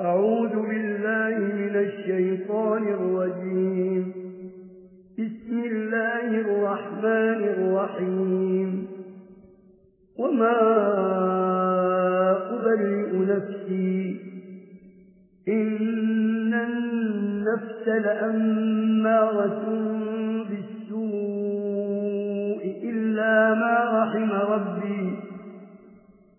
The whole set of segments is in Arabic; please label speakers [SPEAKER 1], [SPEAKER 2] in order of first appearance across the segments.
[SPEAKER 1] أعوذ بالله من الشيطان الرجيم بسم الله الرحمن الرحيم وما أبرئ نفسي إن النفس لأمارة بالسوء إلا ما رحم ربي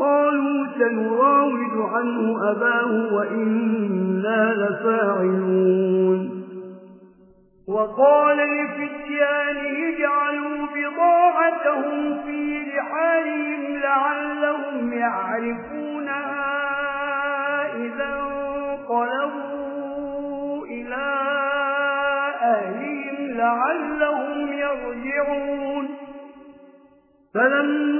[SPEAKER 1] قالوا سنراود عنه أباه وإنا لفاعلون وقال الفتيان اجعلوا بضاعتهم في رحالهم لعلهم يعرفونها إذا انقلبوا إلى أهلهم لعلهم يرجعون فلما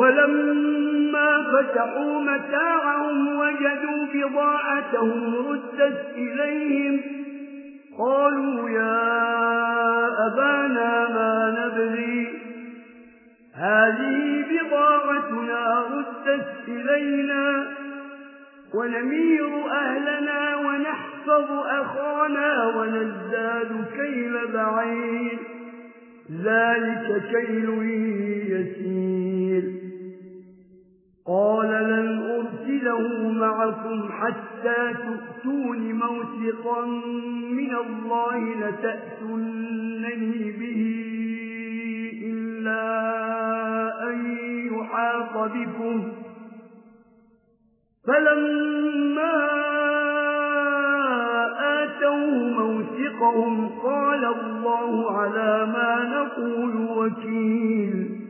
[SPEAKER 1] ولما فتحوا متاعهم وجدوا بضاعتهم ردت إليهم قالوا يا أبانا ما نبغي هذه بضاعتنا ردت إلينا ونمير أهلنا ونحفظ أخانا ونزداد كيل بعيد ذلك كيل يسير قال لن أرسله معكم حتى تؤتون موثقا من الله لتأتنني به إلا أن يحاط بكم فلما آتوا موثقهم قال الله على ما نقول وكيل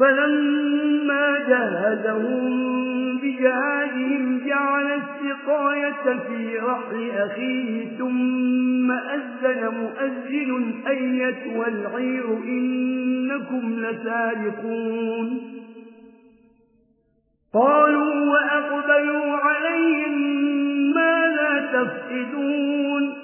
[SPEAKER 1] فلما جهزهم بجهازهم جعل السقاية في رحل أخيه ثم أذن مؤذن أية والعير إنكم لسارقون قالوا وأقبلوا عليهم ما لا تفقدون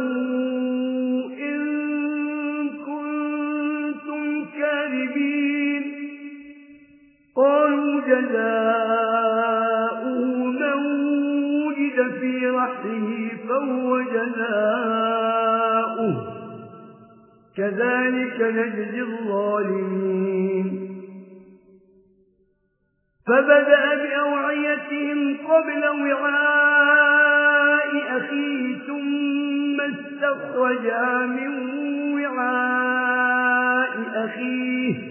[SPEAKER 1] جزاؤه من وجد في رحله فهو جزاؤه كذلك نجزي الظالمين فبدأ بأوعيتهم قبل وعاء أخيه ثم استخرجا من وعاء أخيه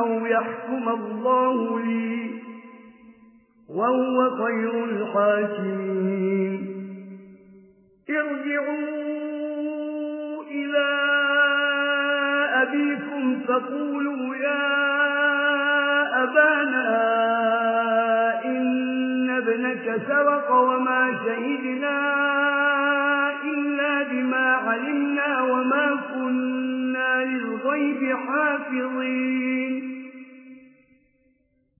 [SPEAKER 1] أو يحكم الله لي وهو خير الحاكمين ارجعوا إلى أبيكم فقولوا يا أبانا إن ابنك سبق وما شهدنا إلا بما علمنا وما كنا للغيب حافظين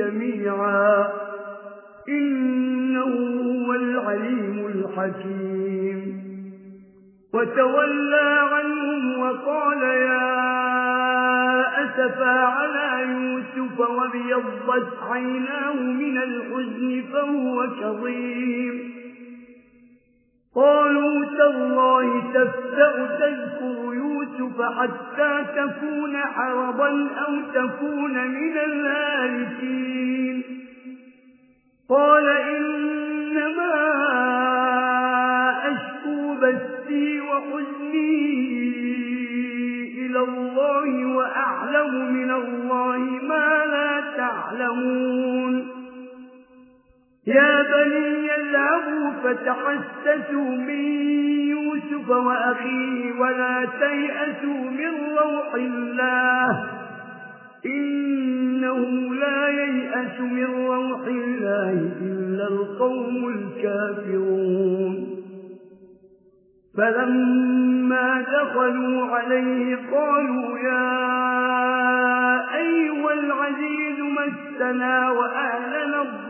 [SPEAKER 1] جميعا إنه هو العليم الحكيم وتولى عنهم وقال يا أسفى على يوسف وبيضت عيناه من الحزن فهو كظيم قالوا تالله تفتأ تذكر يوسف حتى تكون حربا أو تكون من الهالكين قال إنما أشكو بثي وحزني إلى الله وأعلم من الله ما لا تعلمون يا بني يلعبوا فتحسسوا من يوسف وأخيه ولا تيأسوا من روح الله إنه لا ييأس من روح الله إلا القوم الكافرون فلما دخلوا عليه قالوا يا أيها العزيز مسنا وأهلنا الظلم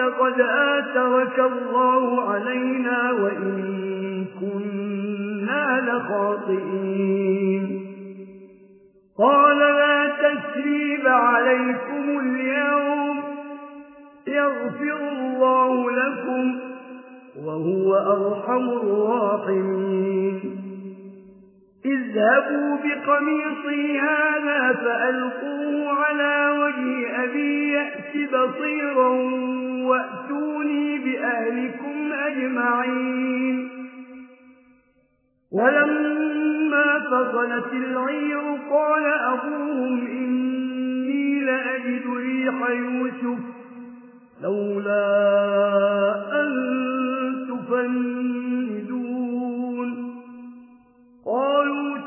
[SPEAKER 1] لقد آترك الله علينا وإن كنا لخاطئين قال لا تسريب عليكم اليوم يغفر الله لكم وهو أرحم الراحمين اذهبوا بقميصي هذا فألقوه على وجه أبي يأتي بصيرا وأتوني بأهلكم أجمعين ولما فصلت العير قال أبوهم إني لأجد ريح يوسف لولا أن تفند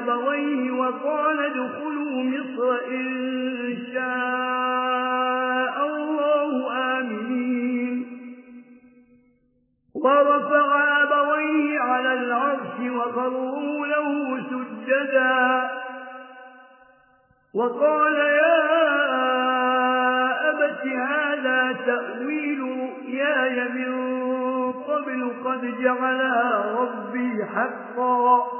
[SPEAKER 1] أبويه وقال دخلوا مصر إن شاء الله آمين ورفع أبويه على العرش وخروا له سجدا وقال يا أبت هذا تأويل رؤياي من قبل قد جعلها ربي حقا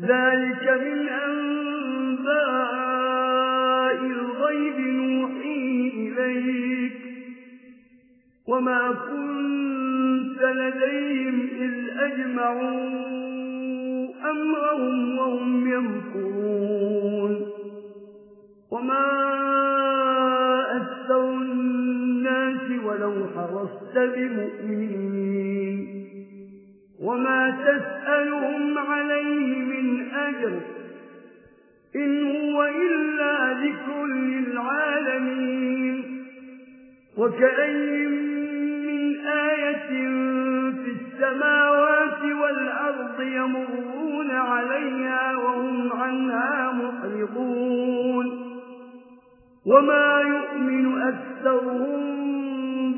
[SPEAKER 1] ذلك من أنباء الغيب نوحيه إليك وما كنت لديهم إذ أجمعوا أمرهم وهم يمكرون وما أثر الناس ولو حرصت بمؤمنين وما تسألهم عليه من أجر إن هو إلا ذكر للعالمين وكأي من آية في السماوات والأرض يمرون عليها وهم عنها محرضون وما يؤمن أكثرهم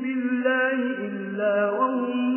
[SPEAKER 1] بالله إلا وهم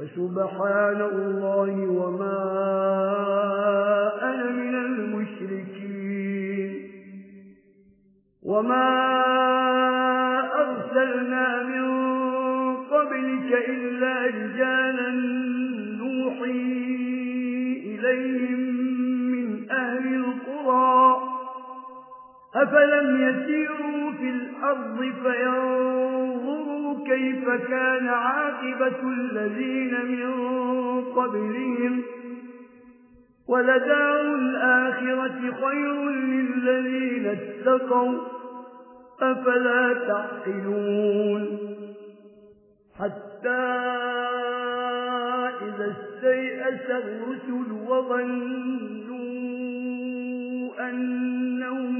[SPEAKER 1] وسبحان الله وما أنا من المشركين وما أرسلنا من قبلك إلا رجالا نوحي إليه أفلم يسيروا في الأرض فينظروا كيف كان عاقبة الذين من قبلهم ولدار الآخرة خير للذين اتقوا أفلا تعقلون حتى إذا استيأس الرسل وظنوا أنهم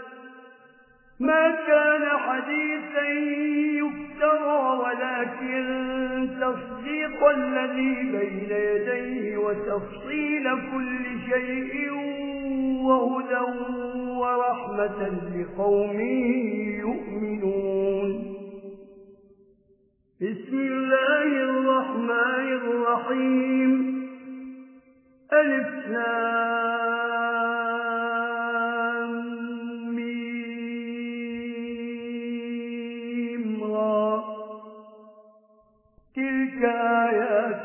[SPEAKER 1] ما كان حديثا يفترى ولكن تصديق الذي بين يديه وتفصيل كل شيء وهدى ورحمة لقوم يؤمنون بسم الله الرحمن الرحيم ألف نار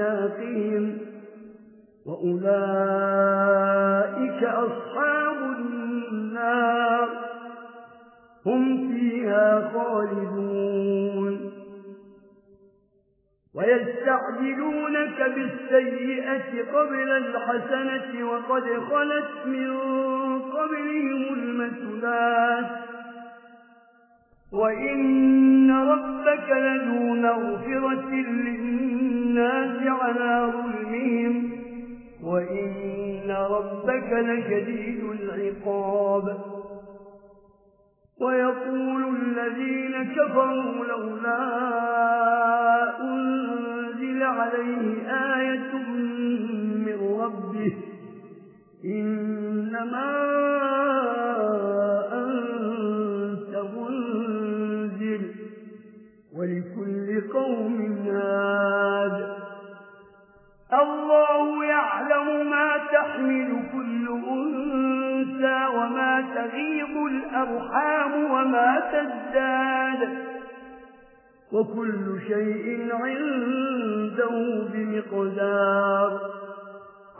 [SPEAKER 1] أعناقهم وأولئك أصحاب النار هم فيها خالدون ويستعجلونك بالسيئة قبل الحسنة وقد خلت من قبلهم المثلات وإن ربك لدون مغفرة للناس الناس على ظلمهم وإن ربك لشديد العقاب ويقول الذين كفروا لولا أنزل عليه آية من ربه إنما أنت منزل ولكل قوم تحمل كل أنسى وما تغيب الأرحام وما تزداد وكل شيء عنده بمقدار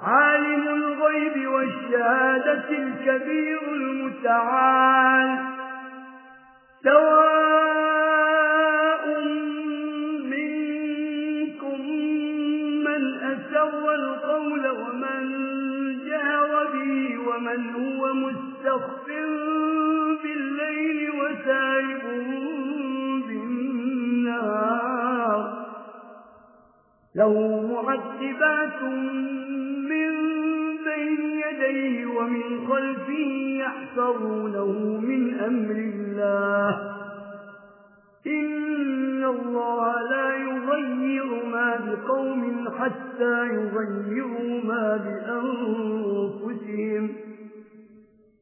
[SPEAKER 1] عالم الغيب والشهادة الكبير المتعال سواء ومن هو مستخف بالليل وسائب بالنهار له معذبات من بين يديه ومن خلفه يحفظونه من أمر الله إن الله لا يغير ما بقوم حتى يغيروا ما بأنفسهم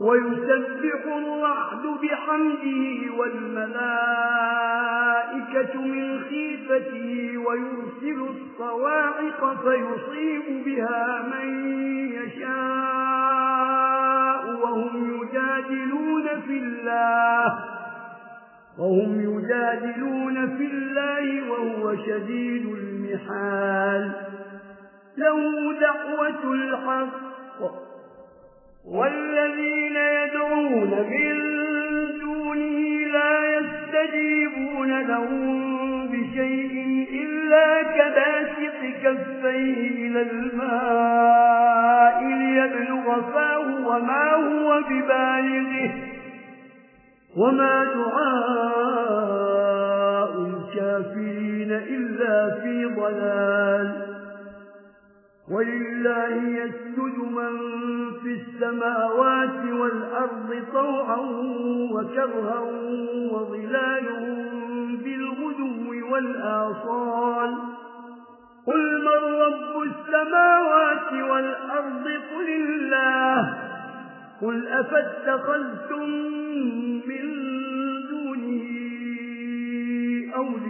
[SPEAKER 1] ويسبح الرحد بحمده والملائكة من خيفته ويرسل الصواعق فيصيب بها من يشاء وهم يجادلون في الله وهم يجادلون في الله وهو شديد المحال له دعوة الحق والذين الذين يدعون من دونه لا يستجيبون لهم بشيء إلا كباسق كفيه إلى الماء ليبلغ فاه وما هو ببالغه وما دعاء الكافرين إلا في ضلال ولله يسجد من في السماوات والأرض طوعا وكرها وظلال بالغدو والآصال قل من رب السماوات والأرض قل الله قل أفتخلتم من دونه أولياء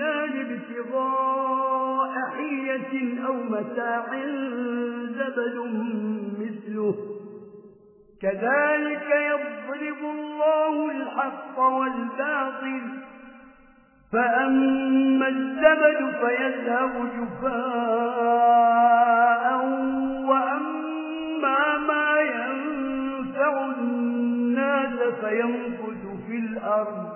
[SPEAKER 1] النار ابتغاء حية أو متاع زبد مثله كذلك يضرب الله الحق والباطل فأما الزبد فيذهب جفاء وأما ما ينفع الناس فينفذ في الأرض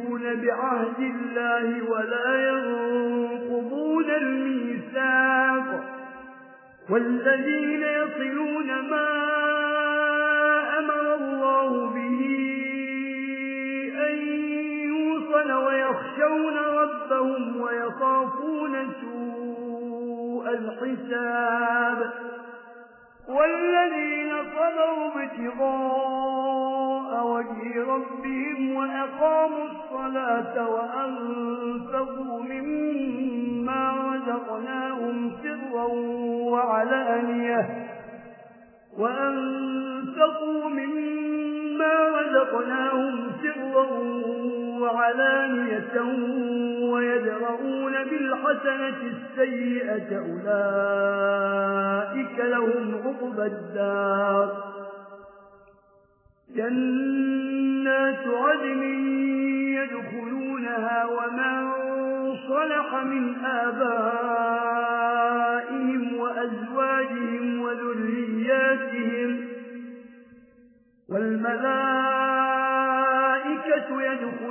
[SPEAKER 1] يوفون بعهد الله ولا ينقضون الميثاق والذين يصلون ما أمر الله به أن يوصل ويخشون ربهم ويخافون سوء الحساب والذين صلوا بتغاء وجه ربهم وأقاموا الصلاة وأنفقوا مما رزقناهم سرا وعلانية وأنفقوا مما رزقناهم سرا وعلانية ويدرؤون بالحسنة السيئة أولئك لهم عقب الدار جنات عدن يدخلونها ومن صلح من آبائهم وأزواجهم وذرياتهم والملائكة يدخلونها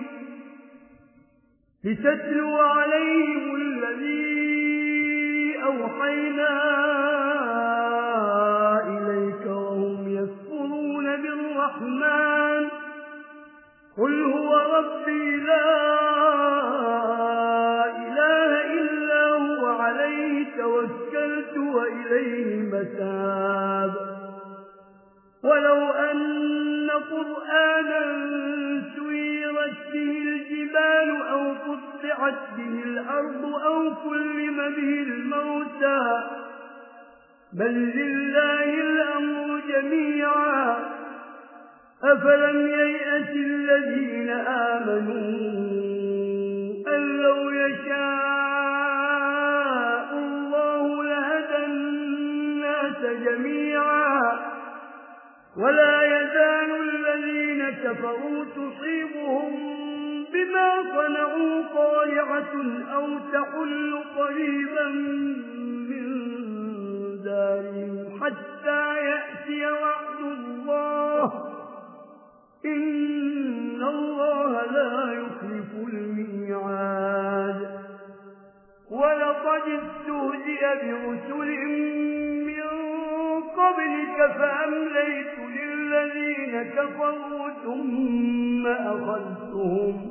[SPEAKER 1] لتتلو عليهم الذي أوحينا إليك وهم يسفرون بالرحمن قل هو ربي لا إله إلا هو عليه توكلت وإليه متاب ولو أن قرآنا سيرت به الجبال أو فتحت به الأرض أو كلم به الموتى بل لله الأمر جميعا أفلم ييأس الذين آمنوا أن لو يشاء الله لهدى الناس جميعا ولا يزال الذين كفروا تصيبهم بما صنعوا طالعة أو تقل قريبا من دارهم حتى يأتي وعد الله إن الله لا يخلف الميعاد ولقد استهزئ برسل من قبلك فأمليت للذين كفروا ثم أخذتهم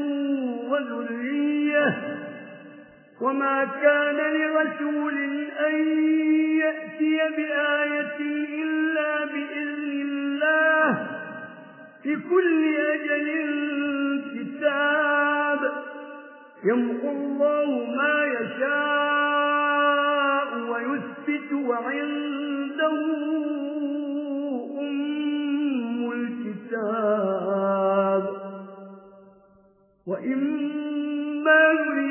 [SPEAKER 1] وما كان لرسول أن يأتي بآية إلا بإذن الله في كل أجل كتاب يمحو الله ما يشاء ويثبت وعنده أم الكتاب وإما يريد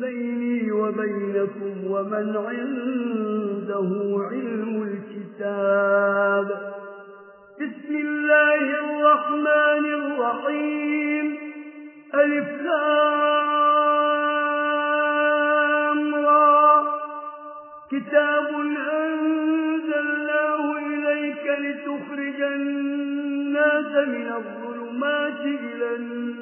[SPEAKER 1] بيني وبينكم ومن عنده علم الكتاب بسم الله الرحمن الرحيم ألف لامرى كتاب أنزلناه إليك لتخرج الناس من الظلمات إلى النار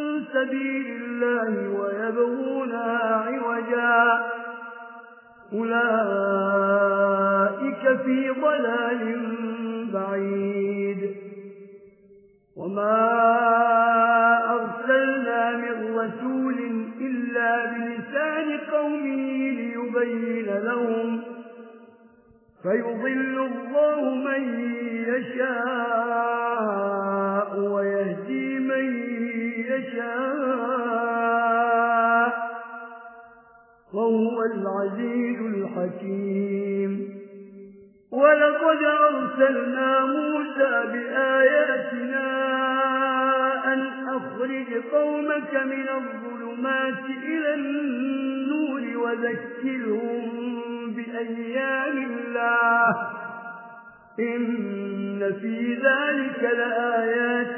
[SPEAKER 1] سبيل الله ويبغونها عوجا أولئك في ضلال بعيد وما أرسلنا من رسول إلا بلسان قومه ليبين لهم فيضل الله من يشاء يشاء وهو العزيز الحكيم ولقد أرسلنا موسى بآياتنا أن أخرج قومك من الظلمات إلى النور وذكرهم بأيام الله إن في ذلك لآيات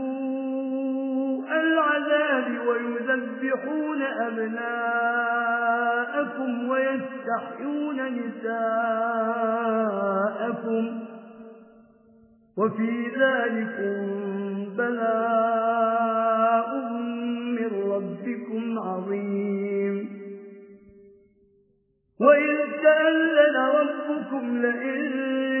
[SPEAKER 1] العذاب ويذبحون أبناءكم ويستحيون نساءكم وفي ذلك بلاء من ربكم عظيم وإذ تألل ربكم لئن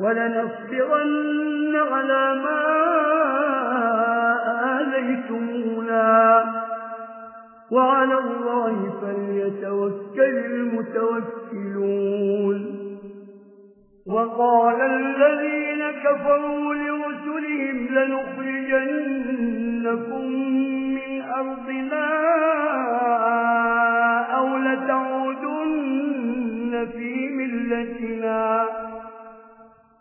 [SPEAKER 1] ولنصبرن على ما آذيتمونا وعلى الله فليتوكل المتوكلون وقال الذين كفروا لرسلهم لنخرجنكم من أرضنا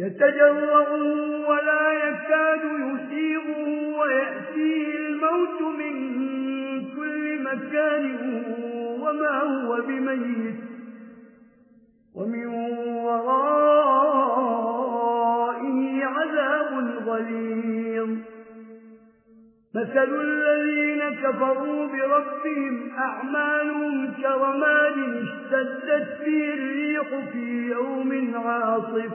[SPEAKER 1] يتجرعه ولا يكاد يسيغه ويأتيه الموت من كل مكان وما هو بميت ومن ورائه عذاب غليظ مثل الذين كفروا بربهم أعمالهم كرمال اشتدت به الريح في يوم عاصف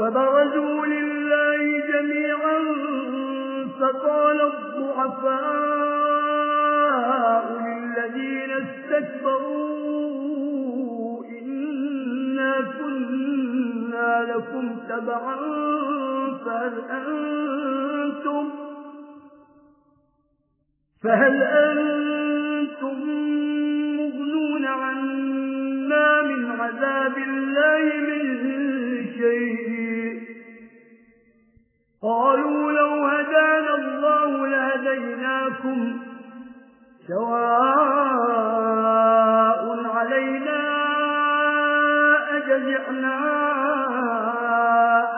[SPEAKER 1] فبرزوا لله جميعا فقال الضعفاء للذين استكبروا إنا كنا لكم تبعا فهل أنتم فهل أنتم قالوا لو هدانا الله لهديناكم سواء علينا أجزعنا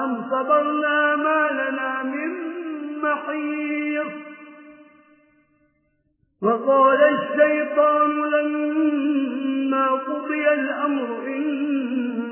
[SPEAKER 1] أم صبرنا ما لنا من محير وقال الشيطان لما قضي الأمر إن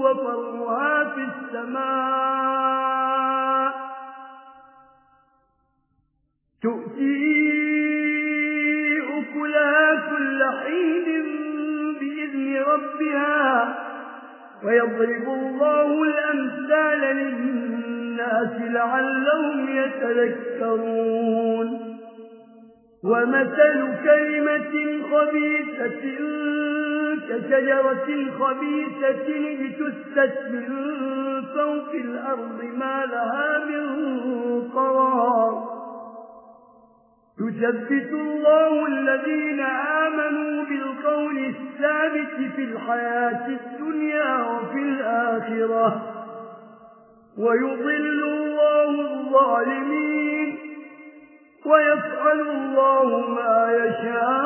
[SPEAKER 1] وفرها في السماء تؤتي أكلها كل حين بإذن ربها ويضرب الله الأمثال للناس لعلهم يتذكرون ومثل كلمة خبيثة كشجرة خبيثة لتست من فوق الأرض ما لها من قرار تثبت الله الذين آمنوا بالقول الثابت في الحياة الدنيا وفي الآخرة ويضل الله الظالمين ويفعل الله ما يشاء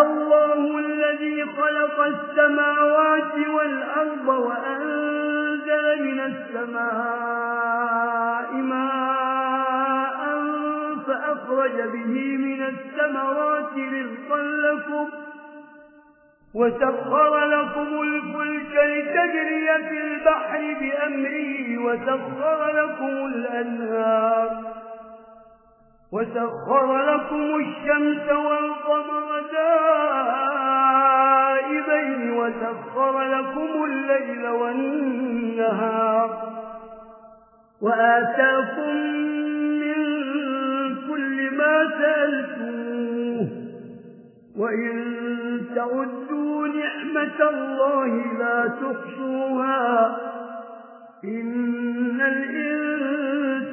[SPEAKER 1] الله الذي خلق السماوات والأرض وأنزل من السماء ماء فأخرج به من السمرات رزقا لكم وسخر لكم الفلك لتجري في البحر بأمره وسخر لكم الأنهار وسخر لكم الشمس والقمر دائبين وسخر لكم الليل والنهار وآتاكم من كل ما سألتوه وإن تعدوا نعمة الله لا تخشوها إن الإنسان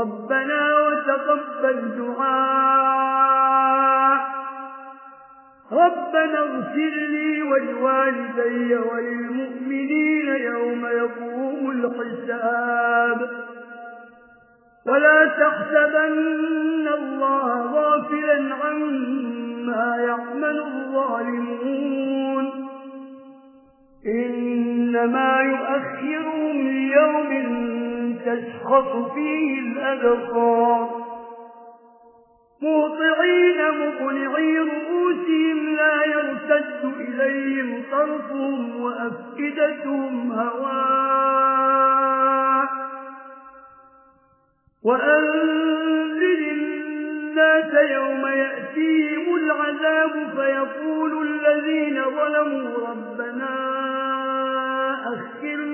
[SPEAKER 1] ربنا وتقبل دعاء ربنا اغفر لي والوالدي وللمؤمنين يوم يقوم الحساب ولا تحسبن الله غافلا عما يعمل الظالمون إنما يؤخرهم ليوم تشخص فيه الأبصار موطعين مقنعي رؤوسهم لا يرتد إليهم طرفهم وأفئدتهم هواء وأنزل الناس يوم يأتيهم العذاب فيقول الذين ظلموا ربنا أخرنا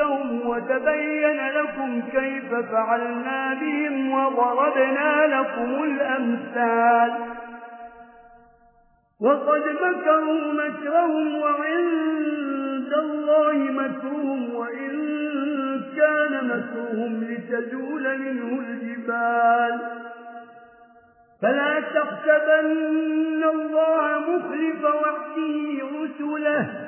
[SPEAKER 1] أنفسهم وتبين لكم كيف فعلنا بهم وضربنا لكم الأمثال وقد مكروا مكرهم وعند الله مكرهم وإن كان مكرهم لتجول منه الجبال فلا تحسبن الله مخلف وحده رسله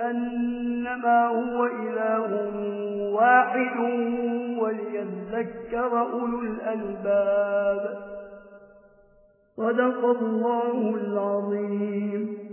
[SPEAKER 1] أنما هو إله واحد وليذكر أولو الألباب صدق الله العظيم